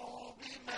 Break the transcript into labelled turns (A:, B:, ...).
A: بما